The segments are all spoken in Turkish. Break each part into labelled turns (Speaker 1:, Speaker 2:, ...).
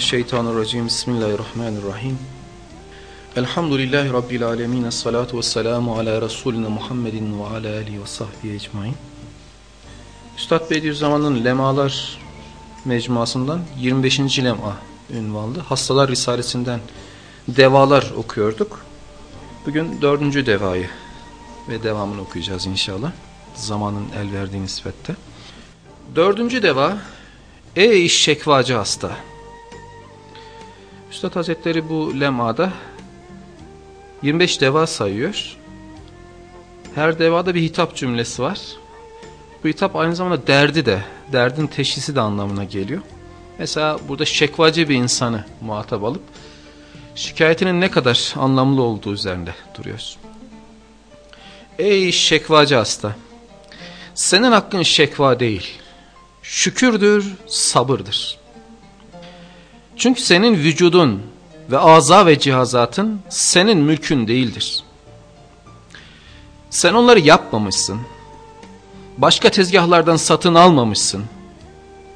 Speaker 1: mineşşeytanirracim. Bismillahirrahmanirrahim. Elhamdülillahi rabbil alamin. Essalatu vesselamu ala resulina Muhammedin ve ala alihi ve sahbihi ecmaîn. Üstad Bediüzzaman'ın Lemalar mecmuasından 25. lema ünvanlı Hastalar Risalesinden devalar okuyorduk. Bugün dördüncü devayı ve devamını okuyacağız inşallah. Zamanın el verdiği nispette. Dördüncü deva Ey şekvacı hasta. Üstad Hazretleri bu lemada 25 deva sayıyor. Her devada bir hitap cümlesi var. Bu hitap aynı zamanda derdi de, derdin teşhisi de anlamına geliyor. Mesela burada şekvacı bir insanı muhatap alıp şikayetinin ne kadar anlamlı olduğu üzerinde duruyoruz. Ey şekvacı hasta! Senin hakkın şekva değil şükürdür, sabırdır. Çünkü senin vücudun ve aza ve cihazatın senin mülkün değildir. Sen onları yapmamışsın. Başka tezgahlardan satın almamışsın.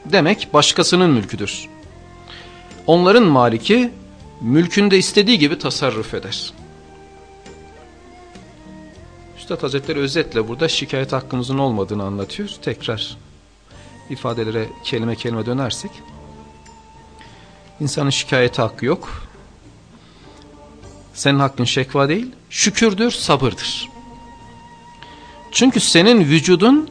Speaker 1: Demek başkasının mülküdür. Onların maliki mülkünde istediği gibi tasarruf eder. Üstad Hazretleri özetle burada şikayet hakkımızın olmadığını anlatıyor. Tekrar ifadelere kelime kelime dönersek insanın şikayeti hakkı yok. Senin hakkın şekva değil, şükürdür, sabırdır. Çünkü senin vücudun,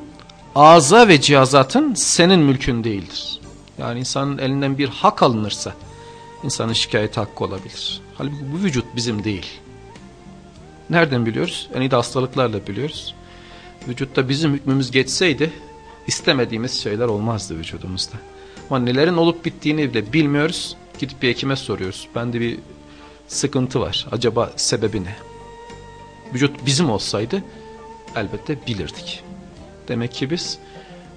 Speaker 1: ağza ve cihazatın senin mülkün değildir. Yani insanın elinden bir hak alınırsa insanın şikayeti hakkı olabilir. Halbuki bu vücut bizim değil. Nereden biliyoruz? En iyi de hastalıklarla biliyoruz. Vücutta bizim hükmümüz geçseydi istemediğimiz şeyler olmazdı vücudumuzda. Ama nelerin olup bittiğini bile bilmiyoruz. Gidip bir hekime soruyoruz. Bende bir sıkıntı var. Acaba sebebi ne? Vücut bizim olsaydı elbette bilirdik. Demek ki biz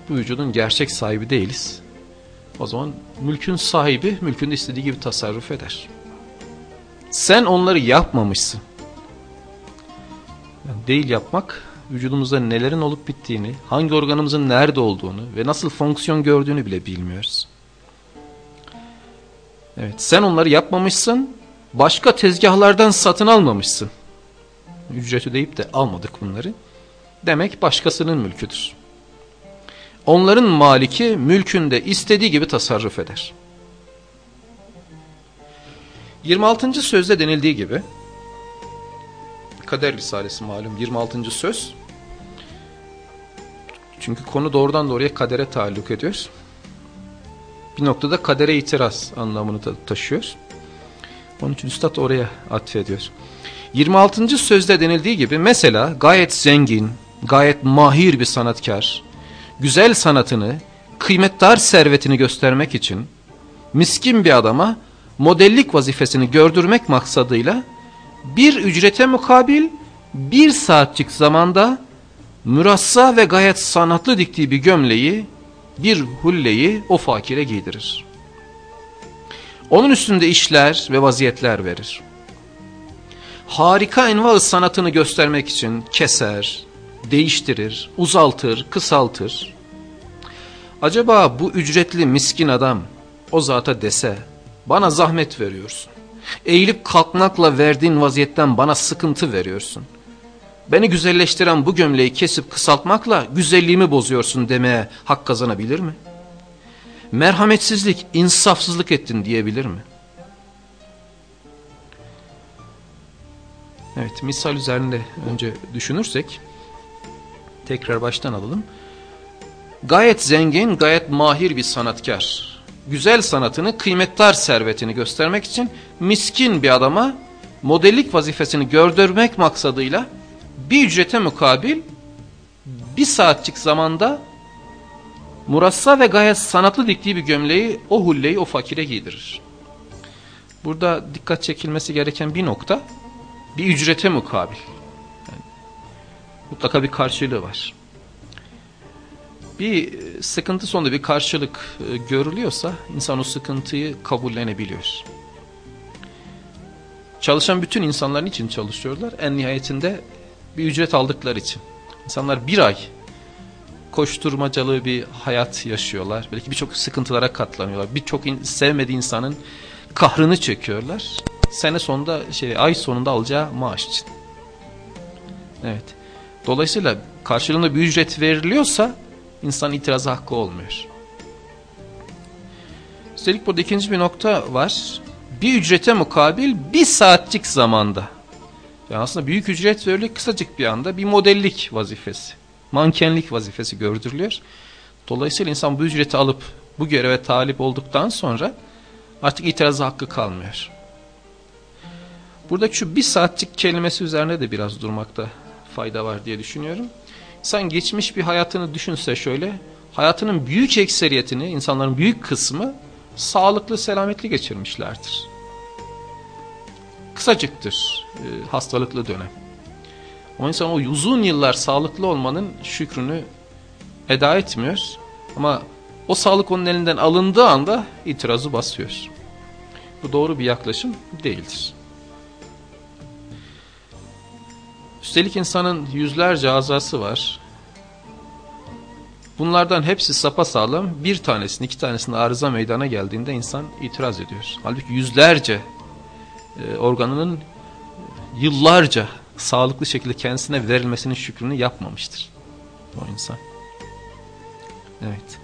Speaker 1: bu vücudun gerçek sahibi değiliz. O zaman mülkün sahibi mülkünde istediği gibi tasarruf eder. Sen onları yapmamışsın. Yani değil yapmak vücudumuzda nelerin olup bittiğini, hangi organımızın nerede olduğunu ve nasıl fonksiyon gördüğünü bile bilmiyoruz. Evet, sen onları yapmamışsın, başka tezgahlardan satın almamışsın. Ücret ödeyip de almadık bunları. Demek başkasının mülküdür. Onların maliki mülkünde istediği gibi tasarruf eder. 26. sözde denildiği gibi Kader Risalesi malum 26. söz. Çünkü konu doğrudan doğruya kadere taalluk ediyor. Bir noktada kadere itiraz anlamını da taşıyor. Onun için Üstad oraya atfediyor. 26. sözde denildiği gibi mesela gayet zengin, gayet mahir bir sanatkar, güzel sanatını, kıymetdar servetini göstermek için miskin bir adama modellik vazifesini gördürmek maksadıyla bir ücrete mukabil bir saatlik zamanda mürassa ve gayet sanatlı diktiği bir gömleği, bir hulleyi o fakire giydirir. Onun üstünde işler ve vaziyetler verir. Harika enva sanatını göstermek için keser, değiştirir, uzaltır, kısaltır. Acaba bu ücretli miskin adam o zata dese, bana zahmet veriyorsun. Eğilip kalkmakla verdiğin vaziyetten bana sıkıntı veriyorsun. Beni güzelleştiren bu gömleği kesip kısaltmakla güzelliğimi bozuyorsun demeye hak kazanabilir mi? Merhametsizlik, insafsızlık ettin diyebilir mi? Evet, misal üzerinde önce düşünürsek, tekrar baştan alalım. Gayet zengin, gayet mahir bir sanatkar güzel sanatını, kıymetdar servetini göstermek için miskin bir adama modellik vazifesini gördürmek maksadıyla bir ücrete mukabil bir saatlik zamanda murassa ve gayet sanatlı diktiği bir gömleği, o hulleyi o fakire giydirir. Burada dikkat çekilmesi gereken bir nokta, bir ücrete mukabil. Yani, mutlaka bir karşılığı var bir sıkıntı sonunda bir karşılık e, görülüyorsa insan o sıkıntıyı kabullenebiliyor. Çalışan bütün insanların için çalışıyorlar. En nihayetinde bir ücret aldıkları için. İnsanlar bir ay koşturmacalı bir hayat yaşıyorlar. Belki birçok sıkıntılara katlanıyorlar. Birçok in sevmediği insanın kahrını çekiyorlar. Sene sonunda şey ay sonunda alacağı maaş için. Evet. Dolayısıyla karşılığında bir ücret veriliyorsa insan itiraz hakkı olmuyor. Üstelik burada ikinci bir nokta var. Bir ücrete mukabil bir saatlik zamanda. Yani aslında büyük ücret veriliyor kısacık bir anda bir modellik vazifesi. Mankenlik vazifesi gördürülüyor. Dolayısıyla insan bu ücreti alıp bu göreve talip olduktan sonra artık itiraz hakkı kalmıyor. Buradaki şu bir saatlik kelimesi üzerine de biraz durmakta fayda var diye düşünüyorum. İnsan geçmiş bir hayatını düşünse şöyle, hayatının büyük ekseriyetini, insanların büyük kısmı sağlıklı, selametli geçirmişlerdir. Kısacıktır e, hastalıklı dönem. O insan o uzun yıllar sağlıklı olmanın şükrünü eda etmiyor. Ama o sağlık onun elinden alındığı anda itirazı basıyor. Bu doğru bir yaklaşım değildir. Üstelik insanın yüzlerce azası var. Bunlardan hepsi sapasağlam bir tanesini iki tanesinin arıza meydana geldiğinde insan itiraz ediyor. Halbuki yüzlerce e, organının yıllarca sağlıklı şekilde kendisine verilmesinin şükrünü yapmamıştır. O insan. Evet.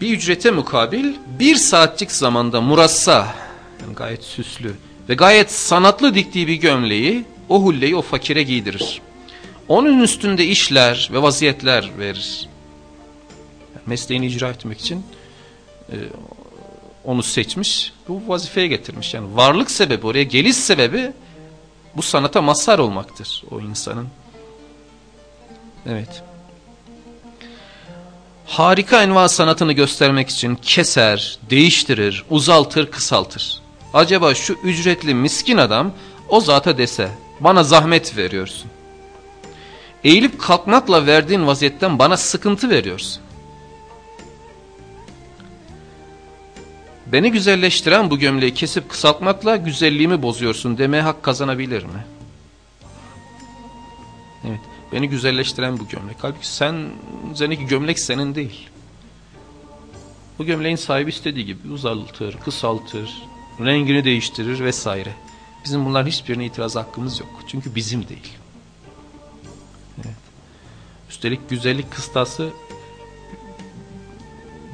Speaker 1: Bir ücrete mukabil bir saatlik zamanda murassa yani gayet süslü ve gayet sanatlı diktiği bir gömleği o hulleyi o fakire giydirir. Onun üstünde işler ve vaziyetler verir. mesleğini icra etmek için e, onu seçmiş, bu vazifeye getirmiş. Yani varlık sebebi, oraya geliş sebebi bu sanata mazhar olmaktır o insanın. Evet. Harika enva sanatını göstermek için keser, değiştirir, uzaltır, kısaltır. Acaba şu ücretli miskin adam o zata dese bana zahmet veriyorsun. Eğilip kalkmakla verdiğin vaziyetten bana sıkıntı veriyorsun. Beni güzelleştiren bu gömleği kesip kısaltmakla güzelliğimi bozuyorsun demeye hak kazanabilir mi? Evet. Beni güzelleştiren bu gömlek. Halbuki sen üzerindeki gömlek senin değil. Bu gömleğin sahibi istediği gibi uzaltır, kısaltır, rengini değiştirir vesaire. Bizim bunların hiçbirine itiraz hakkımız yok. Çünkü bizim değil. Evet. Üstelik güzellik kıstası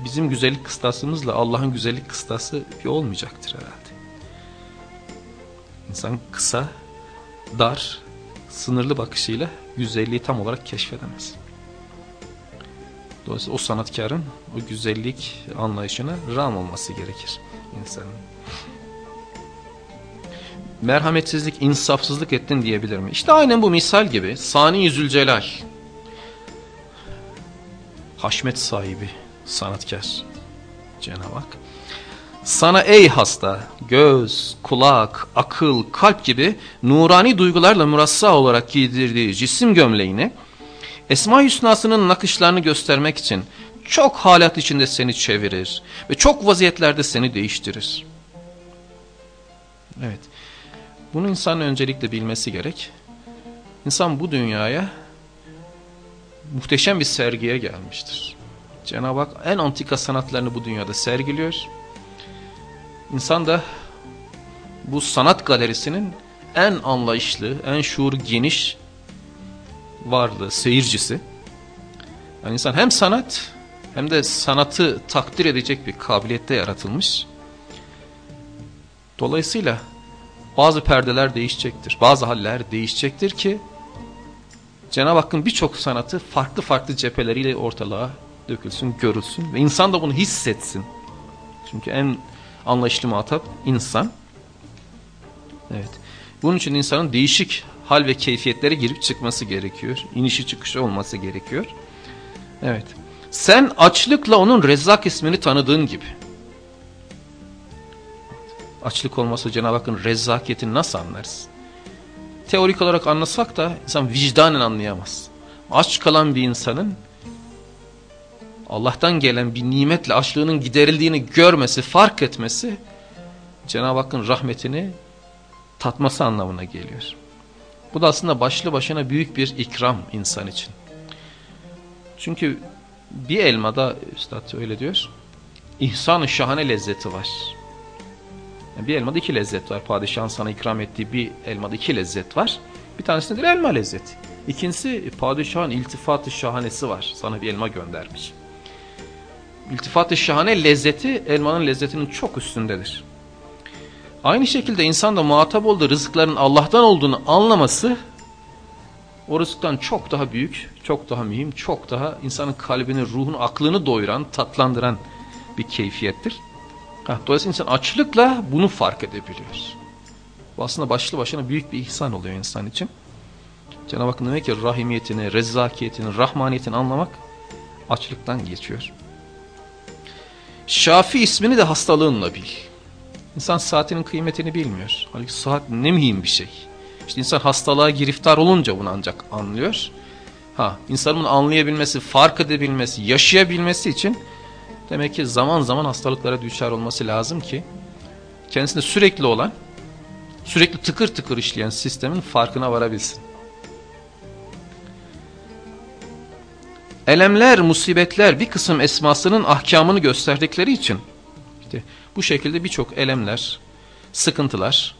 Speaker 1: bizim güzellik kıstasımızla Allah'ın güzellik kıstası bir olmayacaktır herhalde. İnsan kısa, dar, sınırlı bakışıyla güzelliği tam olarak keşfedemez. Dolayısıyla o sanatkarın o güzellik anlayışına ram olması gerekir insanın. Merhametsizlik, insafsızlık ettin diyebilir mi? İşte aynen bu misal gibi Sani Yüzülcelal haşmet sahibi sanatkar Cenab-ı Hak. Sana ey hasta göz, kulak, akıl, kalp gibi nurani duygularla murassa olarak giydirdiği cisim gömleğini Esma Hüsna'sının nakışlarını göstermek için çok halat içinde seni çevirir ve çok vaziyetlerde seni değiştirir. Evet. Bunu insan öncelikle bilmesi gerek. İnsan bu dünyaya muhteşem bir sergiye gelmiştir. Cenab-ı Hak en antika sanatlarını bu dünyada sergiliyor. İnsan da bu sanat galerisinin en anlayışlı, en şuur geniş varlığı, seyircisi. Yani insan hem sanat hem de sanatı takdir edecek bir kabiliyette yaratılmış. Dolayısıyla bazı perdeler değişecektir, bazı haller değişecektir ki Cenab-ı Hakk'ın birçok sanatı farklı farklı cepheleriyle ortalığa dökülsün, görülsün ve insan da bunu hissetsin. Çünkü en anlayışlı muhatap insan. Evet. Bunun için insanın değişik hal ve keyfiyetlere girip çıkması gerekiyor. İnişi çıkışı olması gerekiyor. Evet. Sen açlıkla onun Rezzak ismini tanıdığın gibi. Açlık olmasa Cenab-ı Hakk'ın rezzakiyetini nasıl anlarız? Teorik olarak anlasak da insan vicdanen anlayamaz. Aç kalan bir insanın Allah'tan gelen bir nimetle açlığının giderildiğini görmesi, fark etmesi Cenab-ı Hakk'ın rahmetini tatması anlamına geliyor. Bu da aslında başlı başına büyük bir ikram insan için. Çünkü bir elmada üstad öyle diyor. İhsan-ı şahane lezzeti var. Yani bir elmada iki lezzet var. Padişahın sana ikram ettiği bir elmada iki lezzet var. Bir tanesi nedir? Elma lezzeti. İkincisi padişahın iltifatı şahanesi var. Sana bir elma göndermiş. İltifatı şahane lezzeti elmanın lezzetinin çok üstündedir. Aynı şekilde insan da muhatap olduğu rızıkların Allah'tan olduğunu anlaması o rızıktan çok daha büyük, çok daha mühim, çok daha insanın kalbini, ruhunu, aklını doyuran, tatlandıran bir keyfiyettir. Dolayısıyla insan açlıkla bunu fark edebiliyor. Bu aslında başlı başına büyük bir ihsan oluyor insan için. Cenab-ı Hakk'ın demek ki rahimiyetini, rezzakiyetini, rahmaniyetini anlamak açlıktan geçiyor. Şafi ismini de hastalığınla bil. İnsan saatinin kıymetini bilmiyor. Halbuki saat ne mühim bir şey. İşte insan hastalığa giriftar olunca bunu ancak anlıyor. Ha, insanın bunu anlayabilmesi, fark edebilmesi, yaşayabilmesi için demek ki zaman zaman hastalıklara düşer olması lazım ki kendisinde sürekli olan, sürekli tıkır tıkır işleyen sistemin farkına varabilsin. Elemler, musibetler bir kısım esmasının ahkamını gösterdikleri için işte bu şekilde birçok elemler, sıkıntılar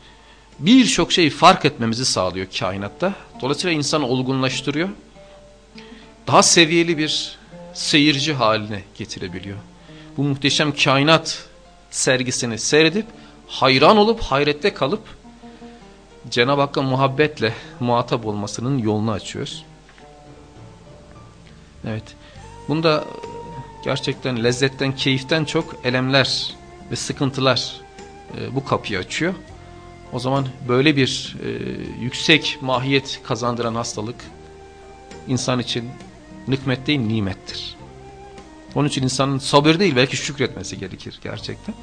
Speaker 1: birçok şeyi fark etmemizi sağlıyor kainatta. Dolayısıyla insanı olgunlaştırıyor. Daha seviyeli bir seyirci haline getirebiliyor. Bu muhteşem kainat sergisini seyredip hayran olup hayrette kalıp Cenab-ı Hakk'a muhabbetle muhatap olmasının yolunu açıyoruz. Evet. Bunda gerçekten lezzetten, keyiften çok elemler ve sıkıntılar e, bu kapıyı açıyor. O zaman böyle bir e, yüksek mahiyet kazandıran hastalık insan için nikmet değil nimettir. Onun için insanın sabır değil belki şükretmesi gerekir gerçekten.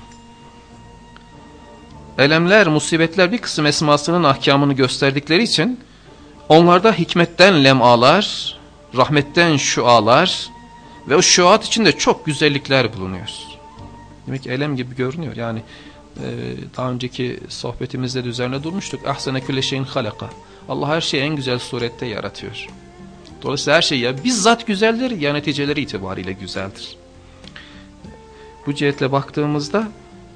Speaker 1: Elemler, musibetler bir kısım esmasının ahkamını gösterdikleri için onlarda hikmetten lemalar, rahmetten şualar ve o şuat içinde çok güzellikler bulunuyor. Demek ki elem gibi görünüyor. Yani e, daha önceki sohbetimizde de üzerine durmuştuk. Ahsene külle şeyin halaka. Allah her şeyi en güzel surette yaratıyor. Dolayısıyla her şey ya bizzat güzeldir ya neticeleri itibariyle güzeldir. Bu cihetle baktığımızda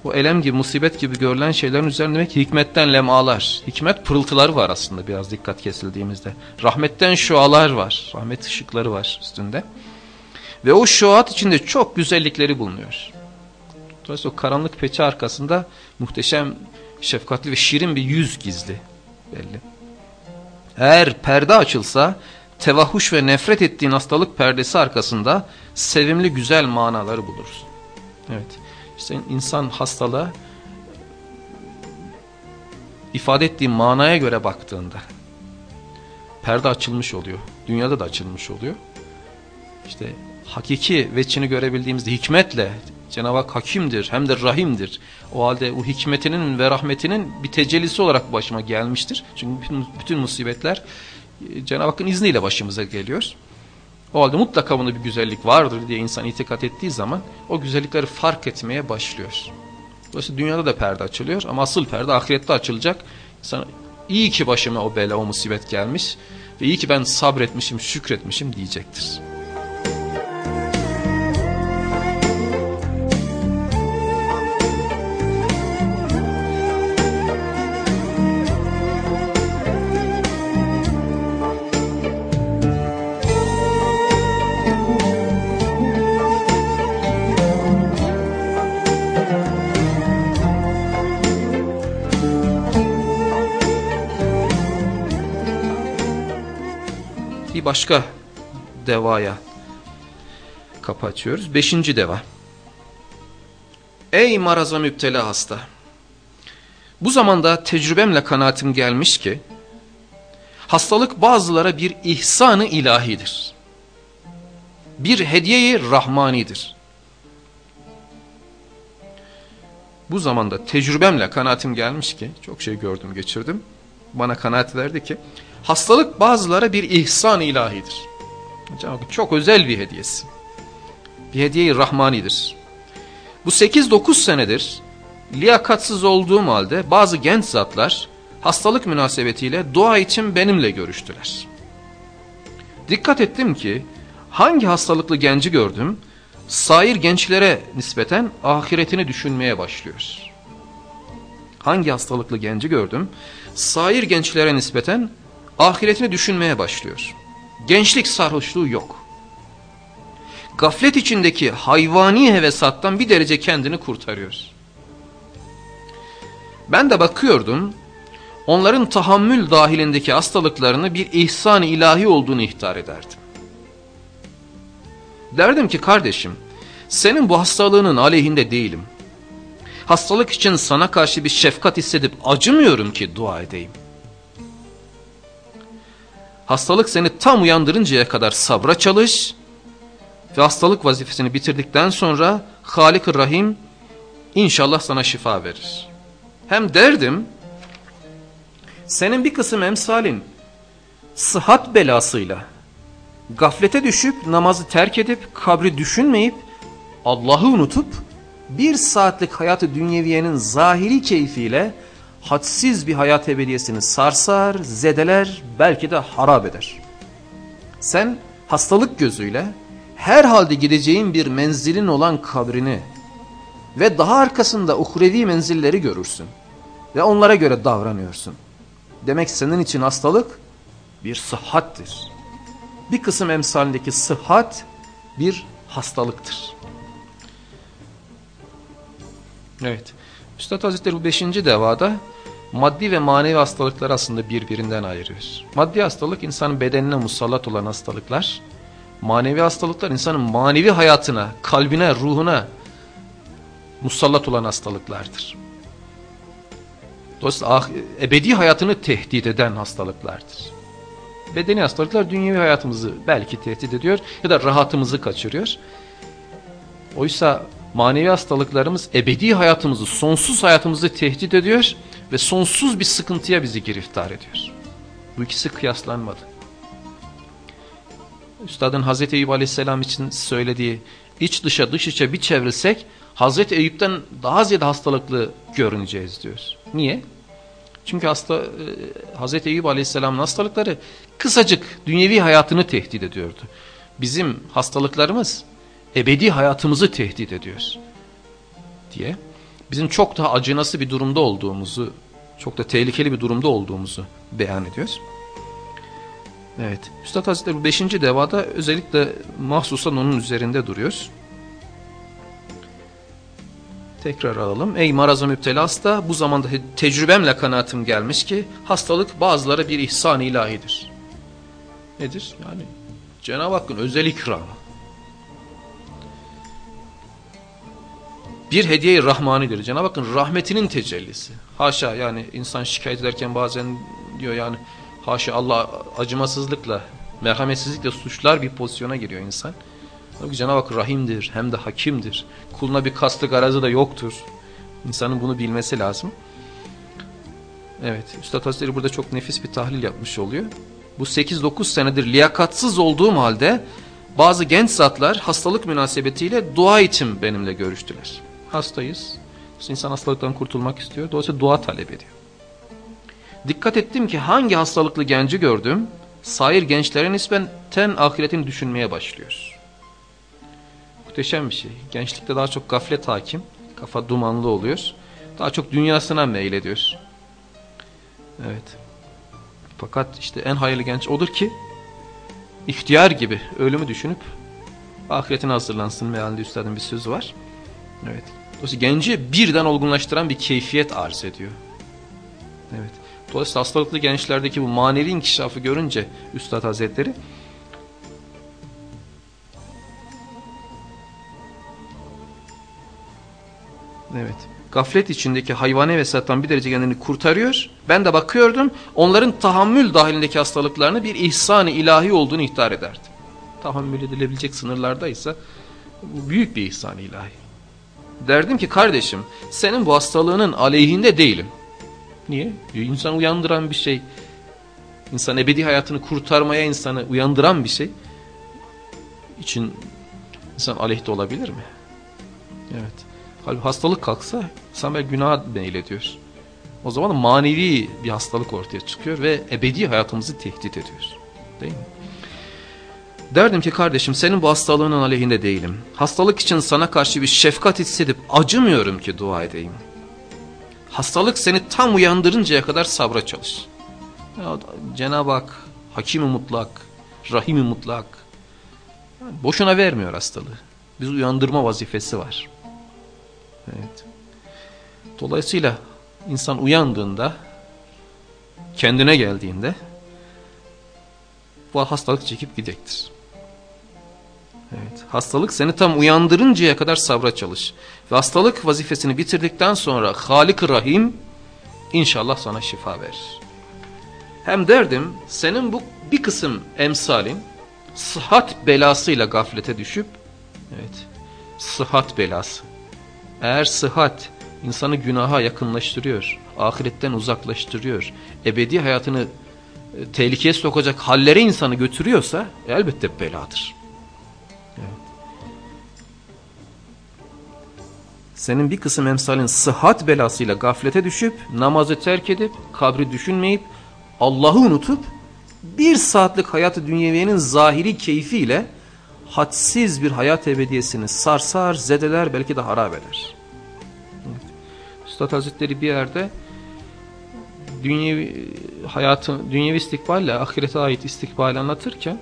Speaker 1: bu elem gibi musibet gibi görülen şeylerin üzerinde demek hikmetten lemalar. Hikmet pırıltıları var aslında biraz dikkat kesildiğimizde. Rahmetten şualar var. Rahmet ışıkları var üstünde. Ve o şuat içinde çok güzellikleri bulunuyor. Dolayısıyla o karanlık peçe arkasında muhteşem, şefkatli ve şirin bir yüz gizli belli. Eğer perde açılsa tevahuş ve nefret ettiğin hastalık perdesi arkasında sevimli güzel manaları buluruz. Evet. İşte insan hastalığa ifade ettiği manaya göre baktığında perde açılmış oluyor. Dünyada da açılmış oluyor. İşte hakiki veçini görebildiğimizde hikmetle Cenab-ı Hak hakimdir hem de rahimdir. O halde o hikmetinin ve rahmetinin bir tecellisi olarak başıma gelmiştir. Çünkü bütün, musibetler Cenab-ı Hakk'ın izniyle başımıza geliyor. O halde mutlaka bunda bir güzellik vardır diye insan itikat ettiği zaman o güzellikleri fark etmeye başlıyor. Dolayısıyla dünyada da perde açılıyor ama asıl perde ahirette açılacak. İnsan iyi ki başıma o bela o musibet gelmiş ve iyi ki ben sabretmişim şükretmişim diyecektir. Başka devaya kapı açıyoruz. Beşinci deva. Ey maraza müptela hasta! Bu zamanda tecrübemle kanaatim gelmiş ki, hastalık bazılara bir ihsanı ilahidir. Bir hediyeyi rahmanidir. Bu zamanda tecrübemle kanaatim gelmiş ki, çok şey gördüm geçirdim, bana kanaat verdi ki, Hastalık bazılara bir ihsan ilahidir. Çok özel bir hediyesi. Bir hediye-i rahmanidir. Bu 8-9 senedir liyakatsız olduğum halde bazı genç zatlar hastalık münasebetiyle dua için benimle görüştüler. Dikkat ettim ki hangi hastalıklı genci gördüm, sair gençlere nispeten ahiretini düşünmeye başlıyor. Hangi hastalıklı genci gördüm, sair gençlere nispeten ahiretini düşünmeye başlıyor. Gençlik sarhoşluğu yok. Gaflet içindeki hayvani hevesattan bir derece kendini kurtarıyor. Ben de bakıyordum, onların tahammül dahilindeki hastalıklarını bir ihsan ilahi olduğunu ihtar ederdim. Derdim ki kardeşim, senin bu hastalığının aleyhinde değilim. Hastalık için sana karşı bir şefkat hissedip acımıyorum ki dua edeyim. Hastalık seni tam uyandırıncaya kadar sabra çalış ve hastalık vazifesini bitirdikten sonra Halik-ı Rahim inşallah sana şifa verir. Hem derdim senin bir kısım emsalin sıhhat belasıyla gaflete düşüp namazı terk edip kabri düşünmeyip Allah'ı unutup bir saatlik hayatı dünyeviyenin zahiri keyfiyle hadsiz bir hayat ebediyesini sarsar, zedeler, belki de harap eder. Sen hastalık gözüyle herhalde gideceğin bir menzilin olan kabrini ve daha arkasında uhrevi menzilleri görürsün ve onlara göre davranıyorsun. Demek senin için hastalık bir sıhhattir. Bir kısım emsalindeki sıhhat bir hastalıktır. Evet. Üstad Hazretleri bu beşinci devada maddi ve manevi hastalıklar aslında birbirinden ayırıyor. Maddi hastalık insanın bedenine musallat olan hastalıklar. Manevi hastalıklar insanın manevi hayatına, kalbine, ruhuna musallat olan hastalıklardır. Dolayısıyla ah, ebedi hayatını tehdit eden hastalıklardır. Bedeni hastalıklar dünyevi hayatımızı belki tehdit ediyor ya da rahatımızı kaçırıyor. Oysa manevi hastalıklarımız ebedi hayatımızı, sonsuz hayatımızı tehdit ediyor ve sonsuz bir sıkıntıya bizi giriftar ediyor. Bu ikisi kıyaslanmadı. Üstadın Hazreti Eyüp Aleyhisselam için söylediği iç dışa dış içe bir çevrilsek Hazreti Eyüp'ten daha ziyade hastalıklı görüneceğiz diyor. Niye? Çünkü hasta e, Hazreti Eyüp Aleyhisselam'ın hastalıkları kısacık dünyevi hayatını tehdit ediyordu. Bizim hastalıklarımız ebedi hayatımızı tehdit ediyor diye bizim çok daha acınası bir durumda olduğumuzu, çok da tehlikeli bir durumda olduğumuzu beyan ediyoruz. Evet, Üstad Hazretleri bu beşinci devada özellikle mahsusan onun üzerinde duruyor. Tekrar alalım. Ey maraza müptelası da bu zamanda tecrübemle kanaatim gelmiş ki hastalık bazıları bir ihsan ilahidir. Nedir? Yani Cenab-ı Hakk'ın özel ikramı. Bir hediye-i rahmanidir. Cenab-ı Hakk'ın rahmetinin tecellisi. Haşa yani insan şikayet ederken bazen diyor yani haşa Allah acımasızlıkla, merhametsizlikle suçlar bir pozisyona giriyor insan. Cenab-ı Hak rahimdir hem de hakimdir. Kuluna bir kastı garazı da yoktur. İnsanın bunu bilmesi lazım. Evet, Üstad Hazretleri burada çok nefis bir tahlil yapmış oluyor. Bu 8-9 senedir liyakatsız olduğum halde bazı genç zatlar hastalık münasebetiyle dua için benimle görüştüler hastayız. İnsan hastalıktan kurtulmak istiyor. Dolayısıyla dua talep ediyor. Dikkat ettim ki hangi hastalıklı genci gördüm, sair gençlere nispeten ahiretini düşünmeye başlıyor. Muhteşem bir şey. Gençlikte daha çok gaflet hakim, kafa dumanlı oluyor. Daha çok dünyasına meylediyor. Evet. Fakat işte en hayırlı genç odur ki, ihtiyar gibi ölümü düşünüp ahiretine hazırlansın mealinde üstadın bir sözü var. Evet. Dolayısıyla genci birden olgunlaştıran bir keyfiyet arz ediyor. Evet. Dolayısıyla hastalıklı gençlerdeki bu manevi inkişafı görünce Üstad Hazretleri Evet. Gaflet içindeki hayvani vesattan bir derece kendini kurtarıyor. Ben de bakıyordum onların tahammül dahilindeki hastalıklarını bir ihsan-ı ilahi olduğunu ihtar ederdim. Tahammül edilebilecek sınırlardaysa bu büyük bir ihsan-ı ilahi. Derdim ki kardeşim senin bu hastalığının aleyhinde değilim. Niye? İnsan uyandıran bir şey. İnsan ebedi hayatını kurtarmaya insanı uyandıran bir şey. için insan aleyhte olabilir mi? Evet. Halbuki hastalık kalksa insan böyle günah meylediyor. O zaman manevi bir hastalık ortaya çıkıyor ve ebedi hayatımızı tehdit ediyor. Değil mi? Derdim ki kardeşim senin bu hastalığının aleyhinde değilim. Hastalık için sana karşı bir şefkat hissedip acımıyorum ki dua edeyim. Hastalık seni tam uyandırıncaya kadar sabra çalış. Cenab-ı Hak Hakim-i Mutlak, Rahim-i Mutlak yani boşuna vermiyor hastalığı. Biz uyandırma vazifesi var. Evet. Dolayısıyla insan uyandığında, kendine geldiğinde bu hastalık çekip gidecektir. Evet, hastalık seni tam uyandırıncaya kadar sabra çalış. Ve hastalık vazifesini bitirdikten sonra Halik Rahim inşallah sana şifa verir. Hem derdim senin bu bir kısım emsalin sıhhat belasıyla gaflete düşüp evet sıhhat belası. Eğer sıhhat insanı günaha yakınlaştırıyor, ahiretten uzaklaştırıyor, ebedi hayatını e, tehlikeye sokacak hallere insanı götürüyorsa elbette beladır. Senin bir kısım emsalin sıhhat belasıyla gaflete düşüp, namazı terk edip, kabri düşünmeyip, Allah'ı unutup, bir saatlik hayatı dünyeviyenin zahiri keyfiyle hadsiz bir hayat ebediyesini sarsar, zedeler, belki de harap eder. Üstad Hazretleri bir yerde dünyevi hayatın, dünyevi istikballe ahirete ait istikbali anlatırken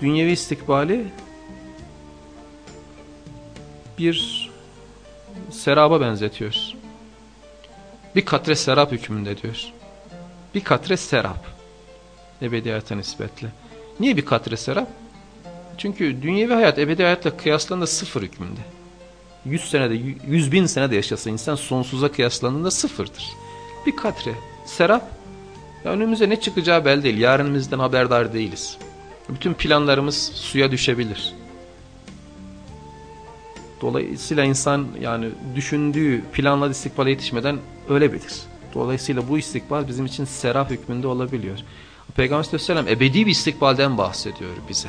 Speaker 1: dünyevi istikbali bir seraba benzetiyor. Bir katre serap hükmünde diyor. Bir katre serap. Ebedi hayata nispetle. Niye bir katre serap? Çünkü dünyevi hayat ebedi hayatla kıyaslandığında sıfır hükmünde. 100 senede, 100 bin senede yaşasa insan sonsuza kıyaslandığında sıfırdır. Bir katre serap. Ya önümüze ne çıkacağı belli değil. Yarınımızdan haberdar değiliz. Bütün planlarımız suya düşebilir. Dolayısıyla insan yani düşündüğü planladığı istikbale yetişmeden ölebilir. Dolayısıyla bu istikbal bizim için seraf hükmünde olabiliyor. Peygamber Aleyhisselam ebedi bir istikbalden bahsediyor bize.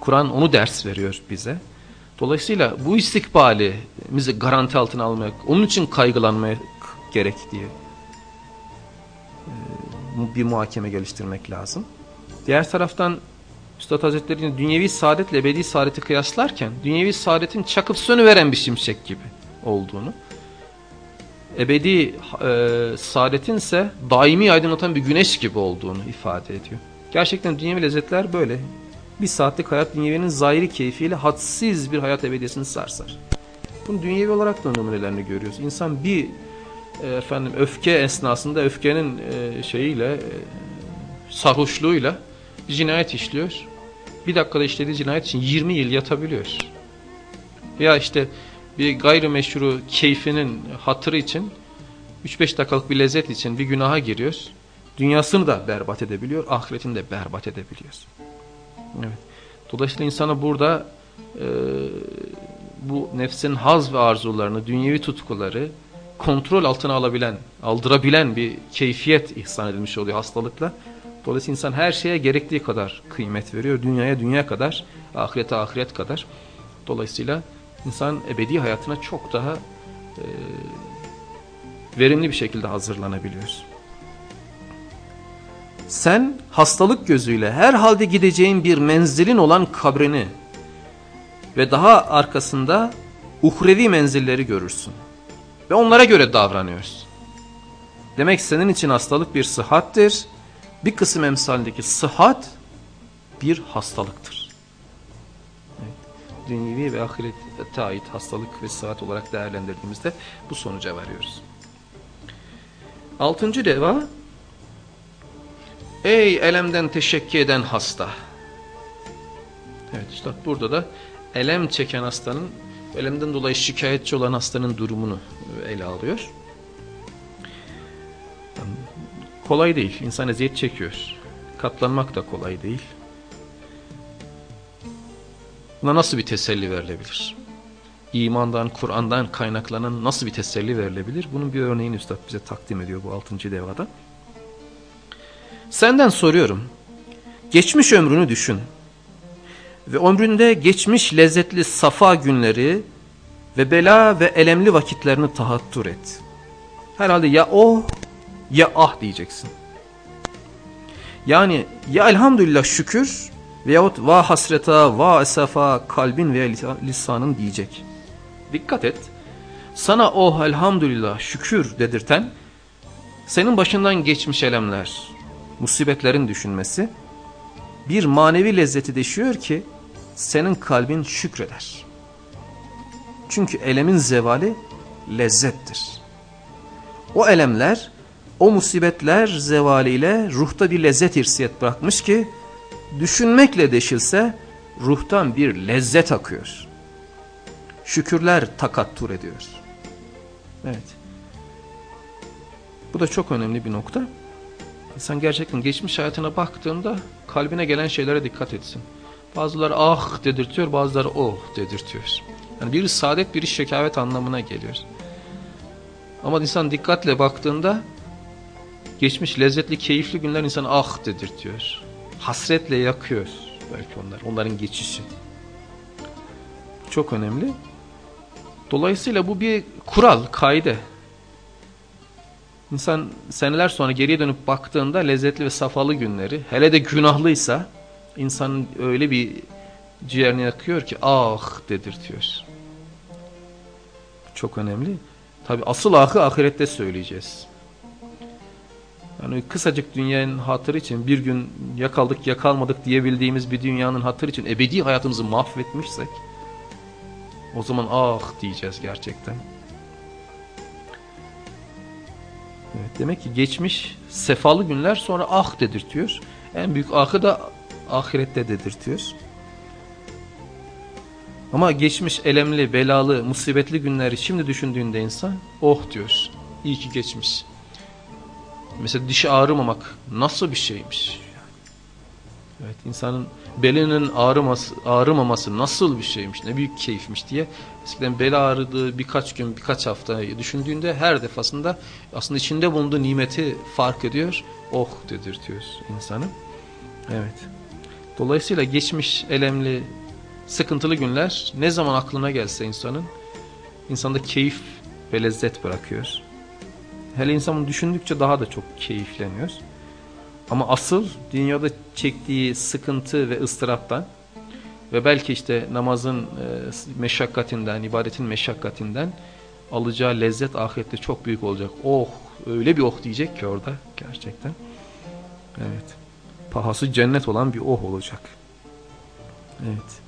Speaker 1: Kur'an onu ders veriyor bize. Dolayısıyla bu istikbalimizi garanti altına almak, onun için kaygılanmak gerek diye bir muhakeme geliştirmek lazım. Diğer taraftan Üstad Hazretleri'nin dünyevi saadetle ebedi saadeti kıyaslarken dünyevi saadetin çakıp sönüveren bir şimşek gibi olduğunu ebedi e, saadetin ise daimi aydınlatan bir güneş gibi olduğunu ifade ediyor. Gerçekten dünyevi lezzetler böyle. Bir saatlik hayat dünyevinin zahiri keyfiyle hadsiz bir hayat ebediyesini sarsar. Bunu dünyevi olarak da numunelerini görüyoruz. İnsan bir e, efendim öfke esnasında öfkenin e, şeyiyle e, sarhoşluğuyla cinayet işliyor. Bir dakikada işlediği cinayet için 20 yıl yatabiliyor. Ya işte bir gayrimeşru keyfinin hatırı için 3-5 dakikalık bir lezzet için bir günaha giriyor. Dünyasını da berbat edebiliyor, ahiretini de berbat edebiliyor. Evet. Dolayısıyla insana burada e, bu nefsin haz ve arzularını, dünyevi tutkuları kontrol altına alabilen, aldırabilen bir keyfiyet ihsan edilmiş oluyor hastalıkla. Dolayısıyla insan her şeye gerektiği kadar kıymet veriyor. Dünyaya dünya kadar, ahirete ahiret kadar. Dolayısıyla insan ebedi hayatına çok daha e, verimli bir şekilde hazırlanabiliyor. Sen hastalık gözüyle herhalde gideceğin bir menzilin olan kabrini ve daha arkasında uhrevi menzilleri görürsün. Ve onlara göre davranıyorsun. Demek senin için hastalık bir sıhhattir. Bir kısım emsalindeki sıhhat bir hastalıktır. Evet. Dünyevi ve ahirete ait hastalık ve sıhhat olarak değerlendirdiğimizde bu sonuca varıyoruz. Altıncı deva Ey elemden teşekkür eden hasta. Evet işte burada da elem çeken hastanın, elemden dolayı şikayetçi olan hastanın durumunu ele alıyor. Kolay değil. İnsan eziyet çekiyor. Katlanmak da kolay değil. Buna nasıl bir teselli verilebilir? İmandan, Kur'an'dan kaynaklanan nasıl bir teselli verilebilir? Bunun bir örneğini Üstad bize takdim ediyor bu 6. devada. Senden soruyorum. Geçmiş ömrünü düşün. Ve ömründe geçmiş lezzetli safa günleri ve bela ve elemli vakitlerini tahattür et. Herhalde ya o ya ah diyeceksin. Yani ya elhamdülillah şükür veyahut va hasreta va esafa kalbin veya lisanın diyecek. Dikkat et. Sana oh elhamdülillah şükür dedirten senin başından geçmiş elemler, musibetlerin düşünmesi bir manevi lezzeti deşiyor ki senin kalbin şükreder. Çünkü elemin zevali lezzettir. O elemler, o musibetler zevaliyle ruhta bir lezzet irsiyet bırakmış ki düşünmekle deşilse ruhtan bir lezzet akıyor. Şükürler takattur ediyor. Evet. Bu da çok önemli bir nokta. İnsan gerçekten geçmiş hayatına baktığında kalbine gelen şeylere dikkat etsin. Bazıları ah dedirtiyor, bazıları oh dedirtiyor. Yani biri saadet, biri şekavet anlamına geliyor. Ama insan dikkatle baktığında geçmiş lezzetli, keyifli günler insanı ah dedirtiyor. Hasretle yakıyor belki onlar, onların geçişi. Çok önemli. Dolayısıyla bu bir kural, kaide. İnsan seneler sonra geriye dönüp baktığında lezzetli ve safalı günleri, hele de günahlıysa insanın öyle bir ciğerini yakıyor ki ah dedirtiyor. Çok önemli. Tabi asıl ahı ahirette söyleyeceğiz. Yani kısacık dünyanın hatırı için bir gün yakaldık yakalmadık diyebildiğimiz bir dünyanın hatırı için ebedi hayatımızı mahvetmişsek o zaman ah diyeceğiz gerçekten. Evet, demek ki geçmiş sefalı günler sonra ah dedirtiyor. En büyük ahı da ahirette dedirtiyor. Ama geçmiş elemli, belalı, musibetli günleri şimdi düşündüğünde insan oh diyor. İyi ki geçmiş. Mesela dişi ağrımamak nasıl bir şeymiş. Evet insanın belinin ağrıması, ağrımaması nasıl bir şeymiş, ne büyük keyifmiş diye eskiden bel ağrıdığı birkaç gün, birkaç hafta düşündüğünde her defasında aslında içinde bulunduğu nimeti fark ediyor. Oh dedirtiyor insanı. Evet. Dolayısıyla geçmiş elemli, sıkıntılı günler ne zaman aklına gelse insanın, insanda keyif ve lezzet bırakıyor. Hele insan düşündükçe daha da çok keyifleniyor. Ama asıl dünyada çektiği sıkıntı ve ıstıraptan ve belki işte namazın e, meşakkatinden, ibadetin meşakkatinden alacağı lezzet ahirette çok büyük olacak. Oh öyle bir oh diyecek ki orada gerçekten. Evet. Pahası cennet olan bir oh olacak. Evet.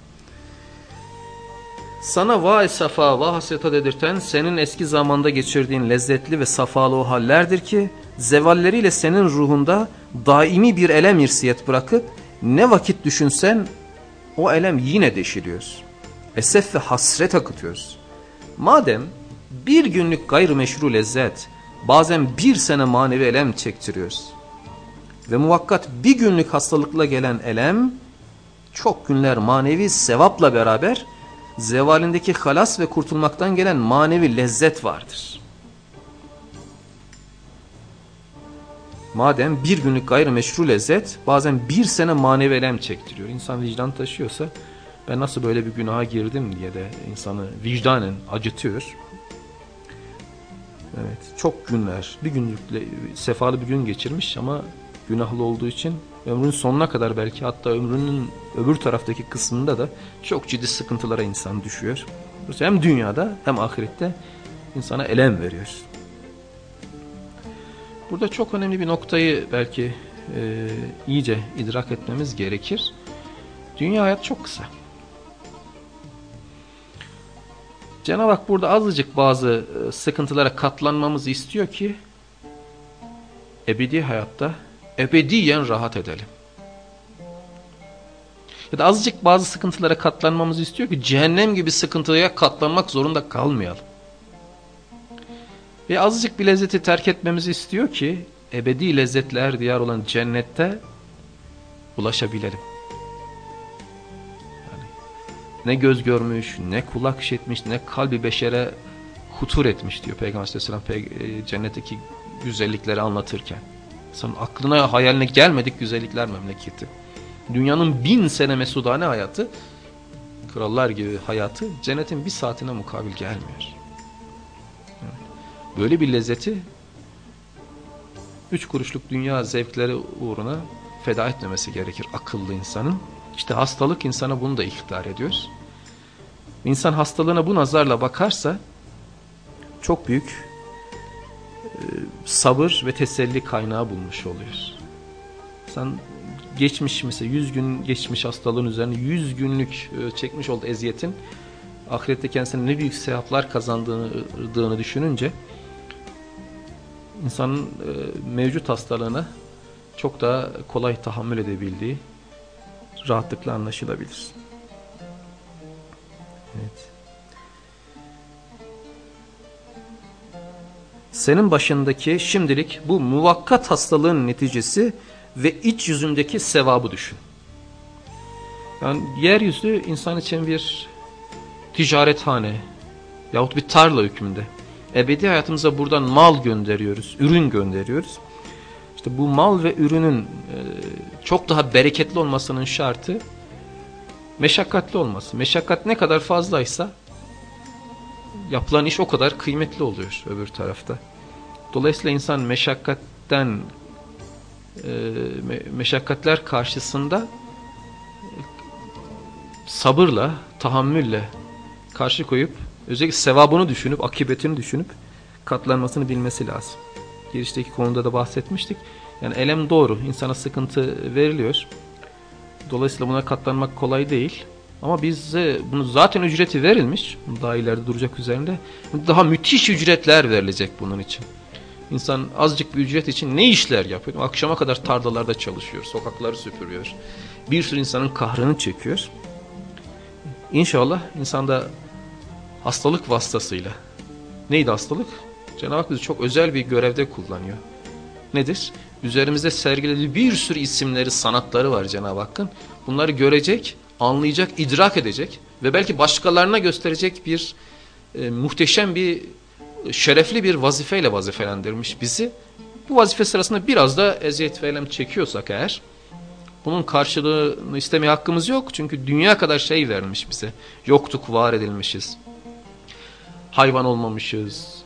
Speaker 1: Sana va safa va hasreta dedirten senin eski zamanda geçirdiğin lezzetli ve safalı o hallerdir ki zevalleriyle senin ruhunda daimi bir elem irsiyet bırakıp ne vakit düşünsen o elem yine deşiliyor. Esef ve hasret akıtıyoruz. Madem bir günlük gayrimeşru lezzet bazen bir sene manevi elem çektiriyoruz. Ve muvakkat bir günlük hastalıkla gelen elem çok günler manevi sevapla beraber zevalindeki halas ve kurtulmaktan gelen manevi lezzet vardır. Madem bir günlük gayrimeşru lezzet bazen bir sene manevi elem çektiriyor. İnsan vicdan taşıyorsa ben nasıl böyle bir günaha girdim diye de insanı vicdanen acıtıyor. Evet çok günler bir günlük sefalı bir gün geçirmiş ama günahlı olduğu için ömrün sonuna kadar belki hatta ömrünün öbür taraftaki kısmında da çok ciddi sıkıntılara insan düşüyor. Hem dünyada hem ahirette insana elem veriyor. Burada çok önemli bir noktayı belki e, iyice idrak etmemiz gerekir. Dünya hayat çok kısa. Cenab-ı Hak burada azıcık bazı e, sıkıntılara katlanmamızı istiyor ki ebedi hayatta ebediyen rahat edelim. Ya da azıcık bazı sıkıntılara katlanmamızı istiyor ki cehennem gibi sıkıntıya katlanmak zorunda kalmayalım. Ve azıcık bir lezzeti terk etmemizi istiyor ki ebedi lezzetler diyar olan cennette ulaşabilelim. Yani ne göz görmüş, ne kulak işitmiş, ne kalbi beşere hutur etmiş diyor Peygamber Aleyhisselam e, cennetteki güzellikleri anlatırken. Sen aklına hayaline gelmedik güzellikler memleketi. Dünyanın bin sene mesudane hayatı krallar gibi hayatı cennetin bir saatine mukabil gelmiyor. Böyle bir lezzeti üç kuruşluk dünya zevkleri uğruna feda etmemesi gerekir akıllı insanın. İşte hastalık insana bunu da iktidar ediyor. İnsan hastalığına bu nazarla bakarsa çok büyük sabır ve teselli kaynağı bulmuş oluyor. Sen geçmiş mesela 100 gün geçmiş hastalığın üzerine 100 günlük e, çekmiş olduğu eziyetin ahirette kendisine ne büyük sevaplar kazandığını düşününce insanın e, mevcut hastalığına çok daha kolay tahammül edebildiği rahatlıkla anlaşılabilir. Evet. Senin başındaki şimdilik bu muvakkat hastalığın neticesi ve iç yüzündeki sevabı düşün. Yani yeryüzü insan için bir ticarethane yahut bir tarla hükmünde. Ebedi hayatımıza buradan mal gönderiyoruz, ürün gönderiyoruz. İşte bu mal ve ürünün e, çok daha bereketli olmasının şartı meşakkatli olması. Meşakkat ne kadar fazlaysa yapılan iş o kadar kıymetli oluyor öbür tarafta. Dolayısıyla insan meşakkatten e, meşakkatler karşısında sabırla, tahammülle karşı koyup özellikle sevabını düşünüp, akıbetini düşünüp katlanmasını bilmesi lazım. Girişteki konuda da bahsetmiştik. Yani elem doğru, insana sıkıntı veriliyor. Dolayısıyla buna katlanmak kolay değil. Ama bize bunu zaten ücreti verilmiş. Daha ileride duracak üzerinde. Daha müthiş ücretler verilecek bunun için. İnsan azıcık bir ücret için ne işler yapıyor? Akşama kadar tarlalarda çalışıyor, sokakları süpürüyor. Bir sürü insanın kahrını çekiyor. İnşallah insanda hastalık vasıtasıyla. Neydi hastalık? Cenab-ı Hak bizi çok özel bir görevde kullanıyor. Nedir? Üzerimizde sergilediği bir sürü isimleri, sanatları var Cenab-ı Hakk'ın. Bunları görecek, anlayacak, idrak edecek ve belki başkalarına gösterecek bir e, muhteşem bir şerefli bir vazifeyle vazifelendirmiş bizi. Bu vazife sırasında biraz da eziyet ve elem çekiyorsak eğer bunun karşılığını istemeye hakkımız yok. Çünkü dünya kadar şey vermiş bize. Yoktuk, var edilmişiz. Hayvan olmamışız.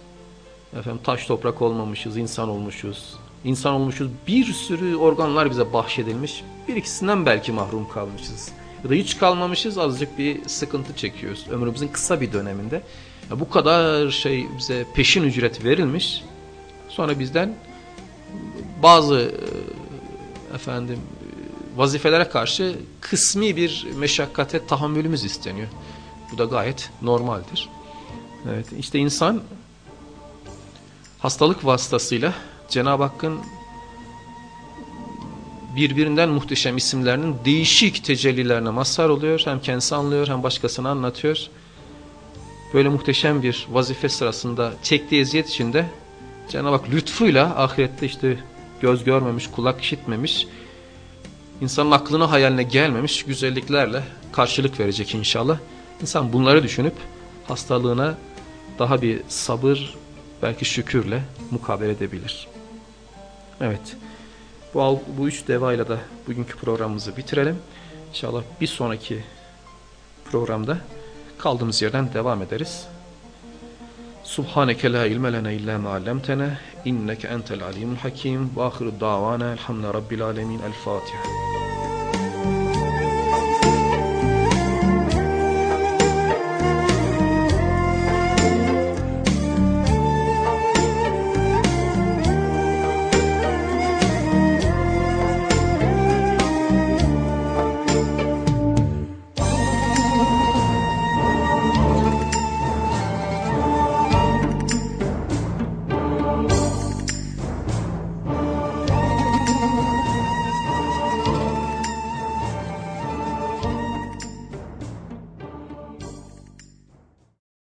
Speaker 1: Efendim taş toprak olmamışız, insan olmuşuz. İnsan olmuşuz. Bir sürü organlar bize bahşedilmiş. Bir ikisinden belki mahrum kalmışız. Hiç kalmamışız, azıcık bir sıkıntı çekiyoruz. Ömrümüzün kısa bir döneminde. Ya bu kadar şey bize peşin ücret verilmiş. Sonra bizden bazı e, efendim vazifelere karşı kısmi bir meşakkate tahammülümüz isteniyor. Bu da gayet normaldir. Evet işte insan hastalık vasıtasıyla Cenab-ı Hakk'ın birbirinden muhteşem isimlerinin değişik tecellilerine mazhar oluyor. Hem kendisi anlıyor hem başkasına anlatıyor böyle muhteşem bir vazife sırasında çektiği eziyet içinde Cenab-ı Hak lütfuyla ahirette işte göz görmemiş, kulak işitmemiş, insanın aklına hayaline gelmemiş güzelliklerle karşılık verecek inşallah. İnsan bunları düşünüp hastalığına daha bir sabır, belki şükürle mukabele edebilir. Evet, bu, bu üç devayla da bugünkü programımızı bitirelim. İnşallah bir sonraki programda Kaldığımız yerden devam ederiz. Subhaneke la ilme lena illa ma allamtana inneke entel alimul hakim ve ahiru davana elhamdülillahi rabbil alamin. El Fatiha.